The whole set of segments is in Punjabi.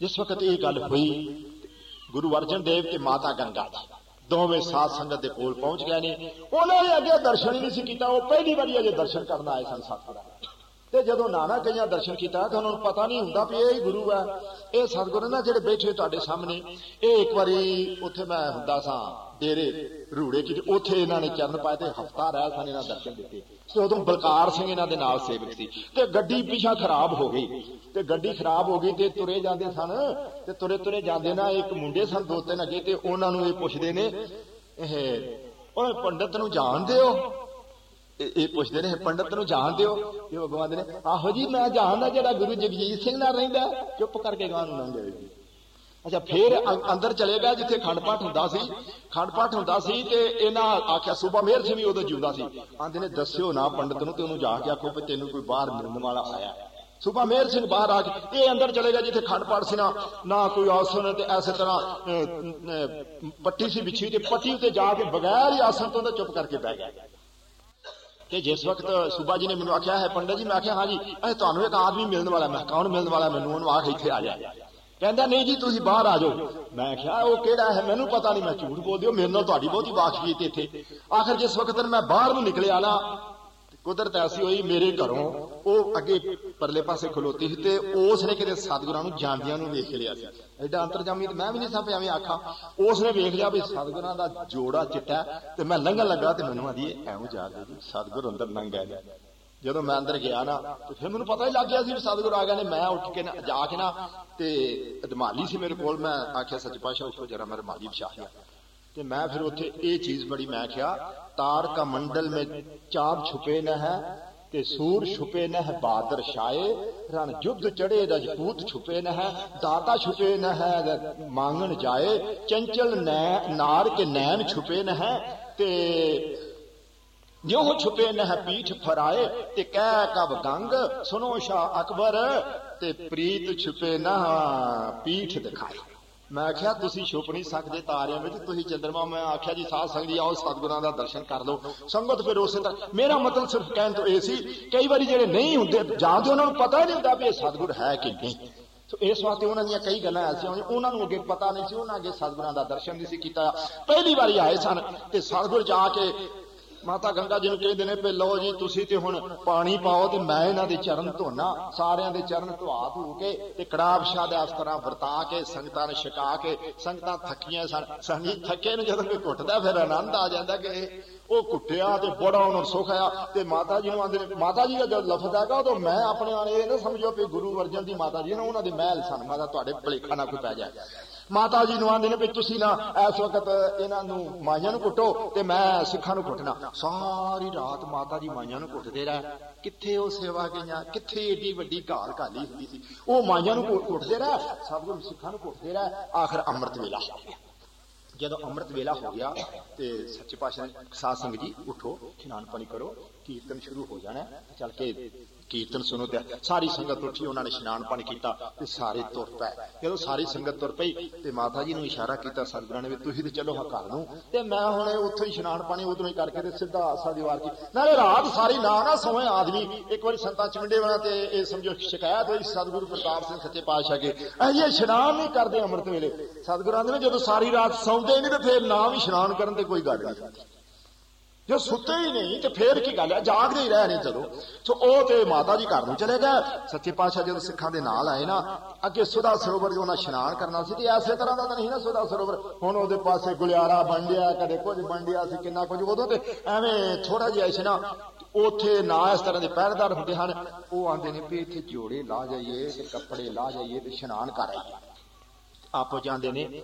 ਜਿਸ ਵਕਤ ਇਹ ਗੱਲ ਹੋਈ, ਗੁਰੂ ਅਰਜਨ ਦੇਵ ਤੇ ਮਾਤਾ ਗੰਗਾ ਜੀ ਦੋਵੇਂ ਸਾਧ ਸੰਗਤ ਦੇ ਕੋਲ ਪਹੁੰਚ ਗਏ ਨੇ। ਉਹਨਾਂ ਨੇ ਅੱਗੇ ਦਰਸ਼ਨ ਹੀ ਨਹੀਂ ਸੀ ਕੀਤਾ, ਉਹ ਪਹਿਲੀ ਵਾਰੀ ਅਜੇ ਦਰਸ਼ਨ ਕਰਨ ਆਏ ਸਨ ਸਤਿਗੁਰਾਂ ਤੇ ਜਦੋਂ ਨਾਨਾ ਕਈਆਂ ਦਰਸ਼ਨ ਕੀਤਾ ਤਾਂ ਉਹਨਾਂ ਨੂੰ ਪਤਾ ਨਹੀਂ ਹੁੰਦਾ ਵੀ ਇਹ ਹੀ ਗੁਰੂ ਹੈ। ਇਹ ਸਤਿਗੁਰੂ ਨਾ ਜਿਹੜੇ ਬੈਠੇ ਤੁਹਾਡੇ ਸਾਹਮਣੇ, ਇਹ ਇੱਕ ਵਾਰੀ ਉੱਥੇ ਮੈਂ ਹੁੰਦਾ ਸਾਂ, ਡੇਰੇ, ਰੂੜੇ ਕੀ ਉੱਥੇ ਇਹਨਾਂ ਨੇ ਚਰਨ ਪਾਏ ਤੇ ਹਫਤਾ ਰਹਿ ਸਨ ਇਹਨਾਂ ਦਰਸ਼ਨ ਦਿੱਤੇ। ਤੇ ਉਦੋਂ ਬਲਕਾਰ ਸਿੰਘ ਇਹਨਾਂ ਦੇ ਨਾਲ ਸੇਵਕ ਸੀ। ਤੇ ਗੱਡੀ ਪਿਛਾ ਖਰਾਬ ਹੋ ਗਈ। ਤੇ ਗੱਡੀ ਖਰਾਬ ਹੋ ਗਈ ਤੇ ਤੁਰੇ ਜਾਂਦੇ ਸਨ। ਤੇ ਤੁਰੇ ਤੁਰੇ ਜਾਂਦੇ ਨਾ ਇੱਕ ਮੁੰਡੇ ਸਨ, ਦੋ ਤਿੰਨ ਅੱਗੇ ਤੇ ਉਹਨਾਂ ਨੂੰ ਇਹ ਪੁੱਛਦੇ ਨੇ, ਇਹ, ਓਏ ਪੰਡਤ ਨੂੰ ਜਾਣਦੇ ਹੋ? ਇਹ ਪੁੱਛਦੇ ਨੇ, ਪੰਡਤ ਨੂੰ ਜਾਣਦੇ ਹੋ ਇਹ ਭਗਵਾਨ ਨੇ, ਆਹੋ ਜੀ, ਮੈਂ ਜਾਣਦਾ ਜਿਹੜਾ ਗੁਰੂ ਜਗਜੀਤ ਸਿੰਘ ਨਾਲ ਰਹਿੰਦਾ ਚੁੱਪ ਕਰਕੇ ਗਾਂ ਨੂੰ ਲੰਘ ਅੱਛਾ, ਫੇਰ ਅੰਦਰ ਚਲੇ ਗਿਆ, ਜਿੱਥੇ ਖੰਡ ਪਾਠ ਹੁੰਦਾ ਸੀ, ਖੰਡ ਪਾਠ ਹੁੰਦਾ ਸੀ ਤੇ ਇਹਨਾਂ ਆਖਿਆ, ਸੂਬਾ ਮੇਰ ਸਿੰਘ ਵੀ ਉਦੋਂ ਜਿਉਂਦਾ ਸੀ। ਆਂਦੇ ਨੇ, ਦੱਸਿਓ ਨਾ ਪੰਡਤ ਨੂੰ, ਤੇ ਉਹਨੂੰ ਜਾ ਕੇ ਆਖੋ ਵੀ ਤੈਨੂੰ ਕੋਈ ਬਾਹਰ ਮਿਲਣ ਵਾਲਾ ਆਇਆ। ਸੂਬਾ ਮੇਰ ਸਿੰਘ ਬਾਹਰ ਆ ਕੇ, ਇਹ ਅੰਦਰ ਚਲੇ ਗਿਆ, ਜਿੱਥੇ ਖੰਡ ਪਾਠ ਸੀ ਨਾ ਨਾ ਕੋਈ ਆਸਣ ਤੇ ਐਸੇ ਤਰ੍ਹਾਂ ਪੱਟੀ ਸੀ ਵਿਛੀ ਤੇ ਪੱਟੀ ਉੱਤੇ ਜਾ ਕੇ ਬਗੈਰ ਹੀ ਆਸਣ ਤੋਂ ਚੁੱਪ ਕਰਕੇ ਬਹਿ ਗਿਆ। ਤੇ ਜਿਸ ਵਕਤ ਸੂਬਾ ਜੀ ਨੇ ਮੈਨੂੰ ਆਖਿਆ ਹੈ, ਪੰਡਤ ਜੀ, ਮੈਂ ਆਖਿਆ, ਹਾਂ ਜੀ ਇਹ ਤੁਹਾਨੂੰ ਇੱਕ ਆਦਮੀ ਮਿਲਣ ਵਾਲਾ ਮੈਂ ਕੌਣ ਮਿਲਣ ਵਾਲਾ ਮੈਨੂੰ ਉਹਨੂੰ ਆਖ ਇੱਥੇ ਆ ਜਾ। ਕਹਿੰਦਾ, ਨਹੀਂ ਜੀ, ਤੁਸੀਂ ਬਾਹਰ ਆ ਜਾਓ। ਮੈਂ ਕਿਹਾ ਉਹ ਕਿਹੜਾ ਹੈ, ਮੈਨੂੰ ਪਤਾ ਨਹੀਂ, ਮੈਂ ਝੂਠ ਬੋਲਦੀ ਹਾਂ ਮੇਰੇ ਨਾਲ ਤੁਹਾਡੀ ਬਹੁਤੀ ਬਾਖਸ਼ੀਤ ਇੱਥੇ। ਆਖਰ ਜਿਸ ਵਕਤ ਮੈਂ ਬਾਹਰ ਨੂੰ ਨਿਕਲਿਆ ਨਾ ਕੁਦਰਤ ਐਸੀ ਹੋਈ, ਮੇਰੇ ਘਰੋਂ ਉਹ ਅੱਗੇ ਪਰਲੇ ਪਾਸੇ ਖਲੋਤੀ ਸੀ ਤੇ ਉਸ ਨੇ ਕਿਤੇ ਸਤਿਗੁਰਾਂ ਨੂੰ ਜਾਂਦਿਆਂ ਨੂੰ ਵੇਖ ਲਿਆ ਸੀ। ਐਡਾ ਅੰਤਰਜਾਮੀ ਤੇ ਮੈਂ ਵੀ ਨਹੀਂ ਸਾਂ ਐਵੇਂ ਆਖਾਂ ਉਸ ਨੇ ਵੇਖ ਲਿਆ ਵੀ ਸਤਿਗੁਰਾਂ ਦਾ ਜੋੜਾ ਚਿੱਟਾ ਤੇ ਮੈਂ ਲੰਘਣ ਲੱਗਾ ਤੇ ਮੈਨੂੰ ਆਦੀ ਐਵੇਂ ਜਾ ਕੇ ਜੀ ਸਤਿਗੁਰ ਅੰਦਰ ਲੰਘਿਆ ਜਦੋਂ ਮੈਂ ਅੰਦਰ ਗਿਆ ਨਾ, ਤੇ ਫਿਰ ਮੈਨੂੰ ਪਤਾ ਹੀ ਲੱਗ ਗਿਆ ਸੀ ਵੀ ਸਤਿਗੁਰ ਆ ਗਏ ਨੇ, ਮੈਂ ਉੱਠ ਕੇ ਨਾ, ਜਾ ਕੇ ਨਾ ਤੇ ਅਦਮਾਲੀ ਸੀ ਮੇਰੇ ਕੋਲ, ਮੈਂ ਆਖਿਆ, ਸੱਚ ਪਾਸ਼ਾ ਉੱਠੋ ਜਰਾ ਮੇਰੇ ਮਾਲੀ ਵਿਛਾ ਲਿਆ ਤੇ ਮੈਂ ਫਿਰ ਉੱਥੇ ਇਹ ਚੀਜ਼ ਬੜੀ ਮੈਂ ਕਿਹਾ ਤਾਰ ਕਾ ਮੰਡਲ ਮੇ ਚਾਪ ਛੁਪੇ ਨ ਹੈ ਤੇ ਸੂਰ ਛੁਪੇ ਨ ਹੈ ਬਾਦਰ ਸ਼ਾਏ ਰਣ ਜੁਗ ਚੜੇ ਰਜਪੂਤ ਛੁਪੇ ਨ ਹੈ ਦਾਤਾ ਛੁਪੇ ਨ ਹੈ ਮੰਗਣ ਜਾਏ ਚੰਚਲ ਨਾਰ ਕੇ ਨੈਣ ਛੁਪੇ ਨ ਹੈ ਤੇ ਜਿਉ ਛੁਪੇ ਨਹ ਪੀਠ ਫਰਾਏ ਤੇ ਕਹਿ ਕਬ ਗੰਗ ਸੁਨੋ ਸ਼ਾ ਅਕਬਰ ਤੇ ਪ੍ਰੀਤ ਛੁਪੇ ਨਾ ਪੀਠ ਦਿਖਾਏ ਮੈਂ ਆਖਿਆ, ਤੁਸੀਂ ਛੁਪ ਨਹੀਂ ਸਕਦੇ ਤਾਰਿਆਂ ਵਿੱਚ, ਤੁਸੀਂ ਚੰਦਰਮਾ। ਮੈਂ ਆਖਿਆ, ਜੀ, ਸਾਧ ਸੰਗਤ ਜੀ, ਆਓ, ਸਤਿਗੁਰਾਂ ਦਾ ਦਰਸ਼ਨ ਕਰ ਲਓ। ਸੰਗਤ ਫਿਰ ਉਸੇ ਤਰ੍ਹਾਂ, ਮੇਰਾ ਮਤਲਬ ਸਿਰਫ ਕਹਿਣ ਤੋਂ ਇਹ ਸੀ, ਕਈ ਵਾਰੀ ਜਿਹੜੇ ਨਹੀਂ ਹੁੰਦੇ, ਜਾਂ ਜਾਂਦੇ ਉਹਨਾਂ ਨੂੰ ਪਤਾ ਨਹੀਂ ਹੁੰਦਾ ਵੀ ਇਹ ਸਤਿਗੁਰ ਹੈ ਕਿ ਨਹੀਂ। ਸੋ ਇਸ ਵਾਸਤੇ ਉਹਨਾਂ ਦੀਆਂ ਕਈ ਗੱਲਾਂ ਐਸੀਆਂ ਹੋਈਆਂ, ਉਹਨਾਂ ਨੂੰ ਅੱਗੇ ਪਤਾ ਨਹੀਂ ਸੀ, ਉਹਨਾਂ ਅੱਗੇ ਸਤਿਗੁਰਾਂ ਦਾ ਦਰਸ਼ਨ ਨਹੀਂ ਸੀ ਕੀਤਾ। ਪਹਿਲੀ ਵਾਰੀ ਆਏ ਸਨ ਤੇ ਸਤਿਗੁਰ ਜਾ ਕੇ ਮਾਤਾ ਗੰਗਾ ਜੀ ਨੂੰ ਕਹਿੰਦੇ ਨੇ ਵੀ ਲਓ ਜੀ, ਤੁਸੀਂ ਤੇ ਹੁਣ ਪਾਣੀ ਪਾਓ ਤੇ ਮੈਂ ਇਹਨਾਂ ਦੇ ਚਰਨ ਧੋਣਾ ਸਾਰਿਆਂ ਦੇ ਚਰਨ ਧਵਾ ਧੂ ਕੇ ਤੇ ਕੜਾਬ ਸ਼ਾਹ ਦੇ ਇਸ ਵਰਤਾ ਕੇ, ਸੰਗਤਾਂ ਨੂੰ ਛਕਾ ਕੇ, ਸੰਗਤਾਂ ਥੱਕੀਆਂ ਸਨ। ਸੰਗੀ ਥੱਕੇ ਨੂੰ ਜਦੋਂ ਕੋਈ ਘੁੱਟਦਾ, ਫਿਰ ਆਨੰਦ ਆ ਜਾਂਦਾ ਕਿ ਉਹ ਘੁੱਟਿਆ ਤੇ ਬੜਾ ਉਹਨਾਂ ਸੁਖ ਆਇਆ। ਤੇ ਮਾਤਾ ਜੀ ਨੂੰ ਆਂਦੇ ਨੇ, ਮਾਤਾ ਜੀ ਦਾ ਜਦ ਲਫ਼ਜ਼ ਹੈਗਾ, ਉਦੋਂ ਮੈਂ ਆਪਣੇ ਆਣੇ ਇਹ ਨਾ ਸਮਝੋ ਵੀ ਗੁਰੂ ਅਰਜਨ ਦੀ ਮਾਤਾ ਜੀ ਨੇ ਉਹਨਾਂ ਦੇ ਮਹਿਲ ਸਨ। ਮਾਤਾ, ਤੁਹਾਡੇ ਭਲੇਖਾ ਨਾ ਕੋਈ ਪੈ ਜਾਏ। ਮਾਤਾ ਜੀ ਨੂੰ ਆਂਦੇ ਨੇ ਵੀ ਤੁਸੀਂ ਨਾ ਇਸ ਵਕਤ ਇਹਨਾਂ ਨੂੰ ਮਾਈਆਂ ਨੂੰ ਕੁੱਟੋ ਤੇ ਮੈਂ ਸਿੱਖਾਂ ਨੂੰ ਕੁੱਟਣਾ। ਸਾਰੀ ਰਾਤ ਮਾਤਾ ਜੀ ਮਾਈਆਂ ਨੂੰ ਕੁੱਟਦੇ ਰਹੇ। ਕਿੱਥੇ ਉਹ ਸੇਵਾ ਗਈਆਂ? ਕਿੱਥੇ ਏਡੀ ਵੱਡੀ ਘਾਲ ਘਾਲੀ ਹੁੰਦੀ ਸੀ? ਉਹ ਮਾਈਆਂ ਨੂੰ ਕੁੱਟਦੇ ਰਹੇ। ਸਭ ਨੂੰ ਸਿੱਖਾਂ ਨੂੰ ਕੁੱਟਦੇ ਰਹੇ। ਆਖਰ ਅੰਮ੍ਰਿਤ ਵੇਲਾ ਹੋ ਗਿਆ। ਜਦੋਂ ਅੰਮ੍ਰਿਤ ਵੇਲਾ ਹੋ ਗਿਆ ਤੇ ਸੱਚੇ ਪਾਤਸ਼ਾਹ ਸਾਧ ਸੰਗਤ ਜੀ, ਉਠੋ, ਇਸ਼ਨਾਨ ਪਾਣੀ ਕਰੋ। ਕੀਰਤਨ ਸ਼ੁਰੂ ਹੋ ਜਾਣਾ ਚੱਲ ਕੇ ਕੀਰਤਨ ਸੁਣੋ ਤੇ ਸਾਰੀ ਸੰਗਤ ਉੱਠੀ, ਉਹਨਾਂ ਨੇ ਇਸ਼ਨਾਨ ਪਾਣੀ ਕੀਤਾ ਤੇ ਸਾਰੇ ਤੁਰ ਪਏ। ਜਦੋਂ ਸਾਰੀ ਸੰਗਤ ਤੁਰ ਪਈ ਤੇ ਮਾਤਾ ਜੀ ਨੂੰ ਇਸ਼ਾਰਾ ਕੀਤਾ ਸਤਿਗੁਰਾਂ ਨੇ ਵੀ ਤੁਸੀਂ ਤੇ ਚਲੋ ਹਾਂ ਘਰ ਨੂੰ। ਤੇ ਮੈਂ ਹੁਣ ਉੱਥੋਂ ਇਸ਼ਨਾਨ ਪਾਣੀ ਉਧਰੋਂ ਹੀ ਕਰਕੇ ਤੇ ਸਿੱਧਾ ਆਸਾ ਦੀ ਕੀ ਨਾਲੇ ਰਾਤ ਸਾਰੀ ਨਾ ਨਾ ਸੋਏ ਆਦਮੀ। ਇੱਕ ਵਾਰੀ ਸੰਤਾਂ ਚਮਿੰਡੇ ਵਾਲਾ ਤੇ ਇਹ ਸਮਝੋ ਸ਼ਿਕਾਇਤ ਹੋਈ, ਸਤਿਗੁਰੂ ਪ੍ਰਤਾਪ ਸਿੰਘ ਸੱਚੇ ਪਾਤਸ਼ਾਹ ਕੇ ਇਹ ਇਸ਼ਨਾਨ ਨਹੀਂ ਕਰਦੇ ਅੰਮ੍ਰਿਤ ਵੇਲੇ। ਸਤਿਗੁਰਾਂ ਦੇ ਜਦੋਂ ਸਾਰੀ ਰਾਤ ਸੌਂਦੇ ਨਹੀਂ ਤੇ ਫੇਰ ਨਾ ਵੀ ਇਸ਼ਨਾਨ ਕਰਨ ਤੇ ਕੋਈ ਗੱਲ ਨਹੀਂ। ਜੇ ਸੁੱਤੇ ਹੀ ਨਹੀਂ, ਤੇ ਫੇਰ ਕੀ ਗੱਲ ਹੈ? ਜਾਗਦੇ ਹੀ ਰਹੇ ਨੇ ਸੋ ਉਹ ਤੇ ਮਾਤਾ ਜੀ ਘਰ ਨੂੰ ਚਲੇ ਗਏ। ਸੱਚੇ ਪਾਤਸ਼ਾਹ ਜਦੋਂ ਸਿੱਖਾਂ ਦੇ ਨਾਲ ਆਏ ਨਾ, ਅੱਗੇ ਸੁਦਾ ਸਰੋਵਰ ਜੋ ਉਹਨਾਂ ਇਸ਼ਨਾਨ ਕਰਨਾ ਸੀ, ਤੇ ਐਸੇ ਤਰ੍ਹਾਂ ਦਾ ਤਾਂ ਨਹੀਂ ਨਾ ਸੁਦਾ ਸਰੋਵਰ। ਹੁਣ ਉਹਦੇ ਪਾਸੇ ਗੁਲਿਆਰਾ ਬਣ ਬੰਡਿਆ ਕਦੇ ਕੁਝ ਬੰਡਿਆ ਸੀ, ਕਿੰਨਾ ਕੁਝ ਉਦੋਂ ਤੇ ਐਵੇਂ ਥੋੜਾ ਜਿਹਾ ਸੀ ਨਾ। ਉਥੇ ਨਾ ਇਸ ਤਰ੍ਹਾਂ ਦੇ ਪਹਿਰੇਦਾਰ ਹੁੰਦੇ ਹਨ, ਉਹ ਆਂਦੇ ਨੇ ਵੀ ਇੱਥੇ ਜੋੜੇ ਲਾ ਜਾਈਏ ਤੇ ਕੱਪੜੇ ਲਾ ਜਾਈਏ ਤੇ ਇਸ਼ਨਾਨ ਕਰ ਆਈਏ। ਆਪੋ ਜਾਂਦੇ ਨੇ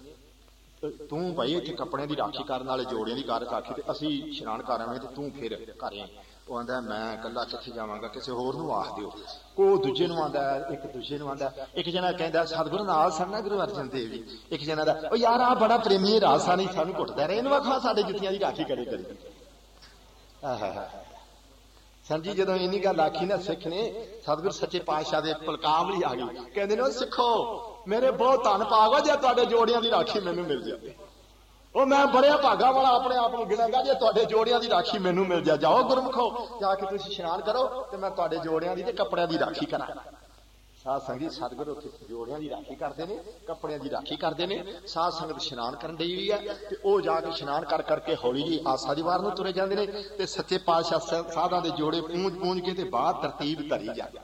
ਤੂੰ ਭਾਈ ਇੱਥੇ ਕੱਪੜਿਆਂ ਦੀ ਰਾਖੀ ਕਰਨ ਵਾਲੇ ਜੋੜਿਆਂ ਦੀ ਕਰ ਰਾਖੀ ਤੇ ਅਸੀਂ ਇਸ਼ਨਾਨ ਕਰ ਆਵੇਂ ਤੇ ਤੂੰ ਫਿਰ ਘਰੇ ਉਹ ਆਂਦਾ, ਮੈਂ ਇਕੱਲਾ ਕਿੱਥੇ ਜਾਵਾਂਗਾ, ਕਿਸੇ ਹੋਰ ਨੂੰ ਆਖ ਦਿਓ। ਕੋ ਦੂਜੇ ਨੂੰ ਆਂਦਾ, ਇੱਕ ਦੂਜੇ ਨੂੰ ਆਂਦਾ, ਇੱਕ ਜਣਾ ਕਹਿੰਦਾ, ਸਤਿਗੁਰੂ ਨਾਲ ਸੰਨਾ ਗੁਰੂ ਅਰਜਨ ਦੇਵ ਜੀ। ਇੱਕ ਜਣਾ ਦਾ ਉਹ ਯਾਰ ਆ ਬੜਾ ਪ੍ਰੇਮੀ ਰਾਸਾ ਨਹੀਂ ਸਾਨੂੰ ਘੁੱਟਦਾ ਰਹੇ ਇਹਨੂੰ ਆਖਾ ਸਾਡੇ ਜੁੱਤੀਆਂ ਦੀ ਰਾਖੀ ਕਰੇ ਕਰੀ। ਆਹਾ ਸੰਜੀ ਜਦੋਂ ਇੰਨੀ ਗੱਲ ਆਖੀ ਨਾ ਸਿੱਖ ਨੇ, ਸਤਿਗੁਰ ਸੱਚੇ ਪਾਤਸ਼ਾਹ ਦੇ ਪਲਕਾਵਲੀ ਆ ਗਈ। ਕਹਿੰਦੇ ਨੇ ਉਹ ਸਿੱਖੋ ਮੇਰੇ ਬਹੁਤ ਧੰਨ ਪਾਗੋ ਜੇ ਤੁਹਾਡੇ ਜੋੜਿਆਂ ਦੀ ਰਾਖੀ ਮੈਨੂੰ ਮਿਲ ਜਾਵੇ। ਉਹ ਮੈਂ ਬੜਿਆ ਭਾਗਾ ਵਾਲਾ ਆਪਣੇ ਆਪ ਨੂੰ ਗਿਣਾਂਗਾ, ਜੇ ਤੁਹਾਡੇ ਜੋੜਿਆਂ ਦੀ ਰਾਖੀ ਮੈਨੂੰ ਮਿਲ ਜਾ ਜਾਓ ਗੁਰਮਖੋ, ਜਾ ਕੇ ਤੁਸੀਂ ਇਸ਼ਨਾਨ ਕਰੋ ਤੇ ਮੈਂ ਤੁਹਾਡੇ ਜੋੜਿਆਂ ਦੀ ਤੇ ਕੱਪੜਿਆਂ ਦੀ ਰਾਖੀ ਕਰਾਂ। ਸਾਧ ਸੰਗਤ ਸਤਿਗੁਰ ਉੱਥੇ ਜੋੜਿਆਂ ਦੀ ਰਾਖੀ ਕਰਦੇ ਨੇ, ਕੱਪੜਿਆਂ ਦੀ ਰਾਖੀ ਕਰਦੇ ਨੇ, ਸਾਧ ਸੰਗਤ ਇਸ਼ਨਾਨ ਕਰਨ ਦੀ ਵੀ ਹੈ ਤੇ ਉਹ ਜਾ ਕੇ ਇਸ਼ਨਾਨ ਕਰ ਕਰਕੇ ਹੌਲੀ ਜੀ ਆਸਾ ਦੀ ਵਾਰ ਨੂੰ ਤੁਰੇ ਜਾਂਦੇ ਨੇ ਤੇ ਸੱਚੇ ਪਾਤਸ਼ਾਹ ਸਾਧਾਂ ਦੇ ਜੋੜੇ ਪੂੰਝ ਪੂੰਝ ਕੇ ਤੇ ਬਾਹਰ ਤਰਤੀਬ ਧਰੀ ਜਾਂਦੇ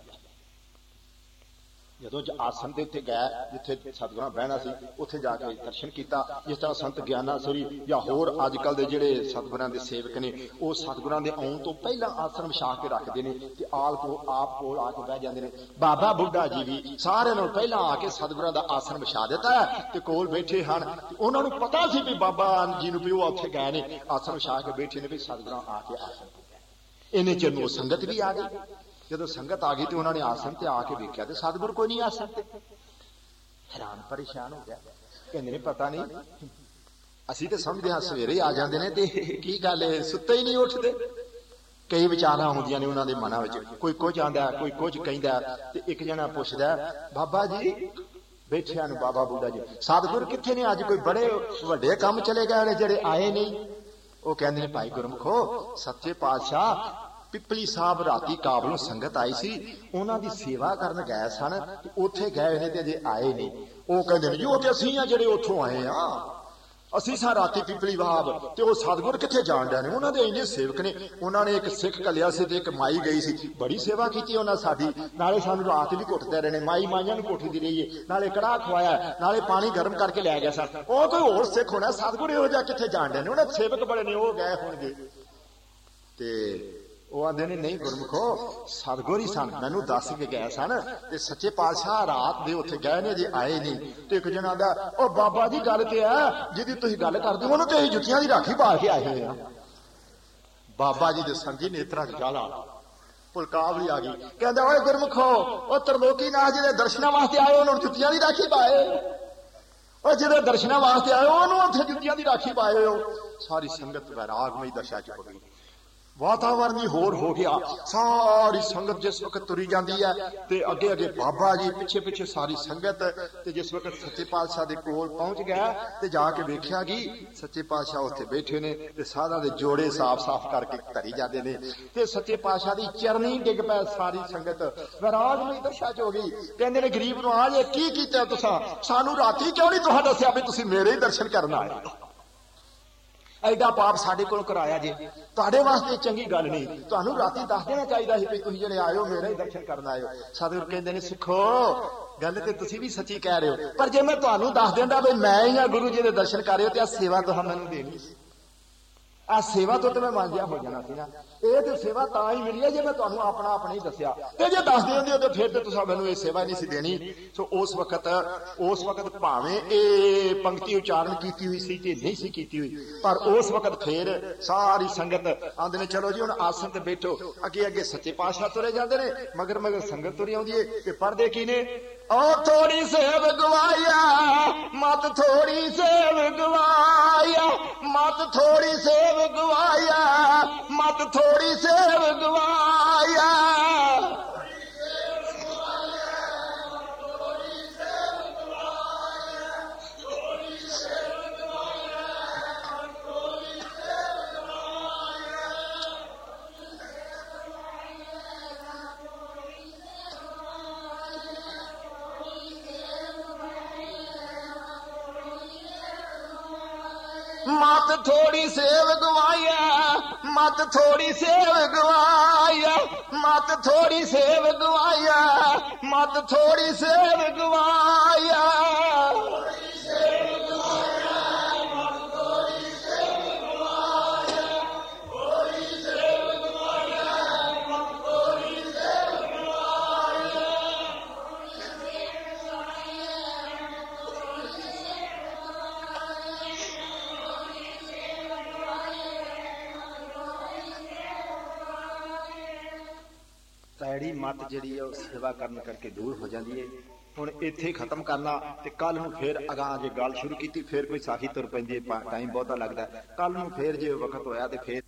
ਜਦੋਂ ਜ ਆਸਨ ਦੇ ਉੱਤੇ ਗਿਆ, ਜਿੱਥੇ ਸਤਿਗੁਰਾਂ ਬਹਿਣਾ ਸੀ, ਉੱਥੇ ਜਾ ਕੇ ਦਰਸ਼ਨ ਕੀਤਾ। ਜਿਸ ਤਰ੍ਹਾਂ ਸੰਤ ਗਿਆਨਾਸੁਰੀ ਜਾਂ ਹੋਰ ਅੱਜ ਕੱਲ ਦੇ ਜਿਹੜੇ ਸਤਿਗੁਰਾਂ ਦੇ ਸੇਵਕ ਨੇ, ਉਹ ਸਤਿਗੁਰਾਂ ਦੇ ਆਉਣ ਤੋਂ ਪਹਿਲਾਂ ਆਸਨ ਵਿਛਾ ਕੇ ਰੱਖਦੇ ਨੇ ਤੇ ਆਲ ਕੋ ਆਪ ਕੋਲ ਆ ਕੇ ਬਹਿ ਜਾਂਦੇ ਨੇ। ਬਾਬਾ ਬੁੱਢਾ ਜੀ ਵੀ ਸਾਰਿਆਂ ਨੂੰ ਪਹਿਲਾਂ ਆ ਕੇ ਸਤਿਗੁਰਾਂ ਦਾ ਆਸਨ ਵਿਛਾ ਦਿੱਤਾ ਤੇ ਕੋਲ ਬੈਠੇ ਹਨ। ਉਹਨਾਂ ਨੂੰ ਪਤਾ ਸੀ ਵੀ ਬਾਬਾ ਜੀ ਨੂੰ ਵੀ ਉਹ ਉੱਥੇ ਗਏ ਨੇ। ਆਸਨ ਵਿਛਾ ਕੇ ਬੈਠੇ ਨੇ ਵੀ ਸਤਿਗੁਰਾਂ ਆ ਕੇ ਆਸਨ ਇਹਨੇ ਚਿਰ ਨੂੰ ਸੰਗਤ ਵੀ ਆ ਗਈ। ਜਦੋਂ ਸੰਗਤ ਆ ਗਈ ਤੇ ਉਹਨਾਂ ਨੇ ਆਸਨ ਤੇ ਆ ਕੇ ਵੇਖਿਆ ਤੇ ਸਤਿਗੁਰ ਕੋਈ ਨਹੀਂ ਆਸਨ ਤੇ। ਹੈਰਾਨ ਪਰੇਸ਼ਾਨ ਹੋ ਗਿਆ। ਕਹਿੰਦੇ ਨੇ, ਪਤਾ ਨਹੀਂ, ਅਸੀਂ ਤੇ ਸਮਝਦੇ ਹਾਂ, ਸਵੇਰੇ ਆ ਜਾਂਦੇ ਨੇ ਤੇ ਕੀ ਗੱਲ ਹੈ? ਸੁੱਤੇ ਹੀ ਨਹੀਂ ਉੱਠਦੇ। ਕਈ ਵਿਚਾਰਾਂ ਹੁੰਦੀਆਂ ਨੇ ਉਹਨਾਂ ਦੇ ਮਨਾਂ ਵਿੱਚ। ਕੋਈ ਕੁਝ ਆਂਦਾ, ਕੋਈ ਕੁਝ ਕਹਿੰਦਾ ਤੇ ਇੱਕ ਜਣਾ ਪੁੱਛਦਾ, ਬਾਬਾ ਜੀ, ਬੈਠਿਆਂ ਨੂੰ ਬਾਬਾ ਬੁੱਢਾ ਜੀ, ਸਤਿਗੁਰ ਕਿੱਥੇ ਨੇ? ਅੱਜ ਕੋਈ ਬੜੇ ਵੱਡੇ ਕੰਮ ਚਲੇ ਗਏ ਨੇ ਜਿਹੜੇ ਆਏ ਨਹੀਂ। ਉਹ ਕਹਿੰਦੇ ਨੇ, ਭਾਈ ਗੁਰਮਖੋ, ਸੱਚੇ ਪਾਤਸ਼ਾਹ ਪਿਪਲੀ ਸਾਹਿਬ ਰਾਤੀ ਕਾਬਲੋਂ ਸੰਗਤ ਆਈ ਸੀ, ਉਹਨਾਂ ਦੀ ਸੇਵਾ ਕਰਨ ਗਏ ਸਨ, ਤੇ ਉੱਥੇ ਗਏ ਨੇ ਤੇ ਅਜੇ ਆਏ ਨਹੀਂ। ਉਹ ਕਹਿੰਦੇ ਨੇ, ਜੋ ਤੇ ਅਸੀਂ ਆ ਜਿਹੜੇ ਉੱਥੋਂ ਆਏ ਆ, ਅਸੀਂ ਸਾ ਰਾਤੀ ਪਿਪਲੀ ਵਾਹਬ ਤੇ ਉਹ ਸਤਗੁਰ ਕਿੱਥੇ ਜਾਣਦੇ ਨੇ? ਉਹਨਾਂ ਦੇ ਇੰਨੇ ਸੇਵਕ ਨੇ, ਉਹਨਾਂ ਨੇ ਇੱਕ ਸਿੱਖ ਕੱਲਿਆ ਸੀ ਤੇ ਇੱਕ ਮਾਈ ਗਈ ਸੀ। ਬੜੀ ਸੇਵਾ ਕੀਤੀ ਉਹਨਾਂ ਸਾਡੀ, ਨਾਲੇ ਸਾਨੂੰ ਰਾਤ ਵੀ ਘੁੱਟਦੇ ਰਹੇ ਨੇ, ਮਾਈ ਮਾਈਆਂ ਨੂੰ ਕੋਠੀ ਰਹੀਏ ਨਾਲੇ ਕੜਾਹ ਖਵਾਇਆ, ਨਾਲੇ ਪਾਣੀ ਗਰਮ ਕਰਕੇ ਲੈ ਗਿਆ ਸਨ। ਉਹ ਕੋਈ ਹੋਰ ਸਿੱਖ ਹੋਣਾ, ਸਤਗੁਰ ਇਹੋ ਜਿਹਾ ਕਿੱਥੇ ਜਾਣਦੇ ਨੇ? ਉਹਨਾਂ ਸੇਵਕ ਬੜੇ ਨੇ, ਉਹ ਗਏ ਹੋਣਗੇ। ਤੇ ਉਹ ਆਂਦੇ ਨੇ, ਨਹੀਂ ਗੁਰਮਖੋ, ਸਤਗੁਰ ਹੀ ਸਨ, ਮੈਨੂੰ ਦੱਸ ਕੇ ਗਏ ਸਨ ਤੇ ਸੱਚੇ ਪਾਤਸ਼ਾਹ ਰਾਤ ਦੇ ਉੱਥੇ ਗਏ ਨੇ ਜੇ ਆਏ ਨਹੀਂ। ਤੇ ਇੱਕ ਜਣਾ ਦਾ ਉਹ ਬਾਬਾ ਜੀ, ਗੱਲ ਤੇ ਆ ਜਿਹਦੀ ਤੁਸੀਂ ਗੱਲ ਕਰਦੇ ਹੋ, ਉਹਨੂੰ ਤੇ ਅਸੀਂ ਜੁੱਤੀਆਂ ਦੀ ਰਾਖੀ ਪਾ ਕੇ ਆਏ ਹੋਏ ਆ ਬਾਬਾ ਜੀ ਦੇ ਸੰਜੀ ਨੇਤਰਾਂ ਚ ਜਾਲਾ ਪੁਲਕਾਵਲੀ ਆ ਗਈ। ਕਹਿੰਦਾ, ਓਏ ਗੁਰਮਖੋ, ਉਹ ਤਰਲੋਕੀ ਨਾਥ ਜਿਹਦੇ ਦਰਸ਼ਨਾਂ ਵਾਸਤੇ ਆਏ, ਉਹਨਾਂ ਨੂੰ ਜੁੱਤੀਆਂ ਦੀ ਰਾਖੀ ਪਾਏ। ਉਹ ਜਿਹਦੇ ਦਰਸ਼ਨਾਂ ਵਾਸਤੇ ਆਏ, ਉਹਨੂੰ ਉੱਥੇ ਜੁੱਤੀਆਂ ਦੀ ਰਾਖੀ ਪਾਏ ਹੋ। ਸਾਰੀ ਸੰਗਤ ਵੈਰਾਗਮਈ ਦਸ਼ਾ ਚ ਹੋ ਗਈ। ਵਾਤਾਵਰਨ ਹੀ ਹੋਰ ਹੋ ਗਿਆ। ਸਾਰੀ ਸੰਗਤ ਜਿਸ ਵਕਤ ਤੁਰੀ ਜਾਂਦੀ ਹੈ ਤੇ ਅੱਗੇ ਅੱਗੇ ਬਾਬਾ ਜੀ ਪਿੱਛੇ ਪਿੱਛੇ ਸਾਰੀ ਸੰਗਤ ਤੇ ਜਿਸ ਵਕਤ ਸੱਚੇ ਪਾਤਸ਼ਾਹ ਦੇ ਕੋਲ ਪਹੁੰਚ ਗਿਆ ਤੇ ਜਾ ਕੇ ਵੇਖਿਆ ਕਿ ਸੱਚੇ ਪਾਤਸ਼ਾਹ ਉੱਥੇ ਬੈਠੇ ਨੇ ਤੇ ਸਾਧਾਂ ਦੇ ਜੋੜੇ ਸਾਫ਼-ਸਾਫ਼ ਕਰਕੇ ਧਰੀ ਜਾਂਦੇ ਨੇ ਤੇ ਸੱਚੇ ਪਾਤਸ਼ਾਹ ਦੀ ਚਰਨੀ ਡਿੱਗ ਪੈ ਸਾਰੀ ਸੰਗਤ। ਵਿਰਾਜ ਨਹੀਂ ਦਰਸ਼ਾ ਚ ਹੋ ਗਈ। ਕਹਿੰਦੇ ਨੇ, ਗਰੀਬ ਨੂੰ ਆ ਜੇ ਕੀ ਕੀਤਾ ਤੁਸੀਂ? ਸਾਨੂੰ ਰਾਤੀ ਕਿਉਂ ਨਹੀਂ ਤੁਹਾਨੂੰ ਦੱਸਿਆ ਵੀ ਤੁਸੀਂ ਮੇਰੇ ਹੀ ਦਰਸ਼ਨ ਕਰਨ ਆਏ ਐਡਾ ਪਾਪ ਸਾਡੇ ਕੋਲ ਕਰਾਇਆ ਜੇ। ਤੁਹਾਡੇ ਵਾਸਤੇ ਚੰਗੀ ਗੱਲ ਨਹੀਂ। ਤੁਹਾਨੂੰ ਰਾਤੀ ਦੱਸ ਦੇਣਾ ਚਾਹੀਦਾ ਸੀ ਵੀ ਤੁਸੀਂ ਜਿਹੜੇ ਆਇਓ, ਮੇਰੇ ਹੀ ਦਰਸ਼ਨ ਕਰਨ ਆਇਓ। ਸਤਿਗੁਰ ਕਹਿੰਦੇ ਨੇ, ਸਿੱਖੋ, ਗੱਲ ਤੇ ਤੁਸੀਂ ਵੀ ਸੱਚੀ ਕਹਿ ਰਹੇ ਹੋ। ਪਰ ਜੇ ਮੈਂ ਤੁਹਾਨੂੰ ਦੱਸ ਦਿੰਦਾ ਵੀ ਮੈਂ ਹੀ ਆ ਗੁਰੂ ਜੀ ਦੇ ਦਰਸ਼ਨ ਕਰ ਰਹੇ ਹੋ ਤੇ ਆ ਸੇਵਾ ਤੁਹਾਨੂੰ ਮੈਨੂੰ ਦੇਣੀ ਸੀ। ਆ ਸੇਵਾ ਤੋਂ ਤੇ ਮੈਂ ਮੰਨਿਆ ਹੋ ਜਾਣਾ ਸੀ ਨਾ। ਇਹ ਤੇ ਸੇਵਾ ਤਾਂ ਹੀ ਮਿਲੀ ਹੈ ਜੇ ਮੈਂ ਤੁਹਾਨੂੰ ਆਪਣਾ ਆਪਣਾ ਹੀ ਦੱਸਿਆ। ਤੇ ਜੇ ਦੱਸ ਦਿੰਦੇ ਤੇ ਫਿਰ ਤੇ ਤੁਸੀਂ ਮੈਨੂੰ ਇਹ ਸੇਵਾ ਨਹੀਂ ਸੀ ਦੇਣੀ। ਸੋ ਉਸ ਵਕਤ ਉਸ ਵਕਤ ਭਾਵੇਂ ਇਹ ਪੰਕਤੀ ਉਚਾਰਨ ਕੀਤੀ ਹੋਈ ਸੀ ਤੇ ਨਹੀਂ ਸੀ ਕੀਤੀ ਹੋਈ, ਪਰ ਉਸ ਵਕਤ ਫਿਰ ਸਾਰੀ ਸੰਗਤ ਆਂਦੇ ਨੇ, ਚਲੋ ਜੀ, ਹੁਣ ਆਸਨ ਤੇ ਬੈਠੋ। ਅੱਗੇ ਅੱਗੇ ਸੱਚੇ ਪਾਤਸ਼ਾਹ ਤੁਰੇ ਜਾਂਦੇ ਨੇ ਮਗਰ ਮਗਰ ਸੰਗਤ ਤੁਰੀ ਆਉਂਦੀ ਏ, ਤੇ ਪਰਦੇ ਕੀ ਨੇ? ਓ ਥੋੜੀ ਸੇਵ ਗਵਾਇਆ, ਮਤ ਥੋੜੀ ਸੇਵ ਗਵਾਇਆ, ਮਤ ਥੋੜੀ ਸੇਵ ਗਵਾਇਆ, ਮਤ ਥੋੜੀ ਸੇਵ ਗਵਾਇਆ। ਮਤ ਥੋੜੀ ਸੇਵ ਗਵਾਇਆ ਮਤ ਥੋੜੀ ਸੇਵ ਗਵਾਇਆ ਮਤ ਥੋੜੀ ਸੇਵ ਗਵਾਇਆ ਮਤ ਥੋੜੀ ਸੇਵ ਗਵਾਇਆ ਪੈੜੀ ਮਤ ਜਿਹੜੀ ਹੈ ਉਹ ਸੇਵਾ ਕਰਨ ਕਰਕੇ ਦੂਰ ਹੋ ਜਾਂਦੀ ਹੈ ਹੁਣ ਇੱਥੇ ਖਤਮ ਕਰਨਾ ਤੇ ਕੱਲ ਨੂੰ ਫੇਰ ਅਗਾਂ ਜੇ ਗੱਲ ਸ਼ੁਰੂ ਕੀਤੀ, ਫੇਰ ਕੋਈ ਸਾਖੀ ਤੁਰ ਪੈਂਦੀ ਹੈ ਟਾਈਮ ਬਹੁਤਾ ਲੱਗਦਾ। ਕੱਲ ਨੂੰ ਫੇਰ ਜੇ ਵਕਤ ਹੋਇਆ ਤੇ ਫੇਰ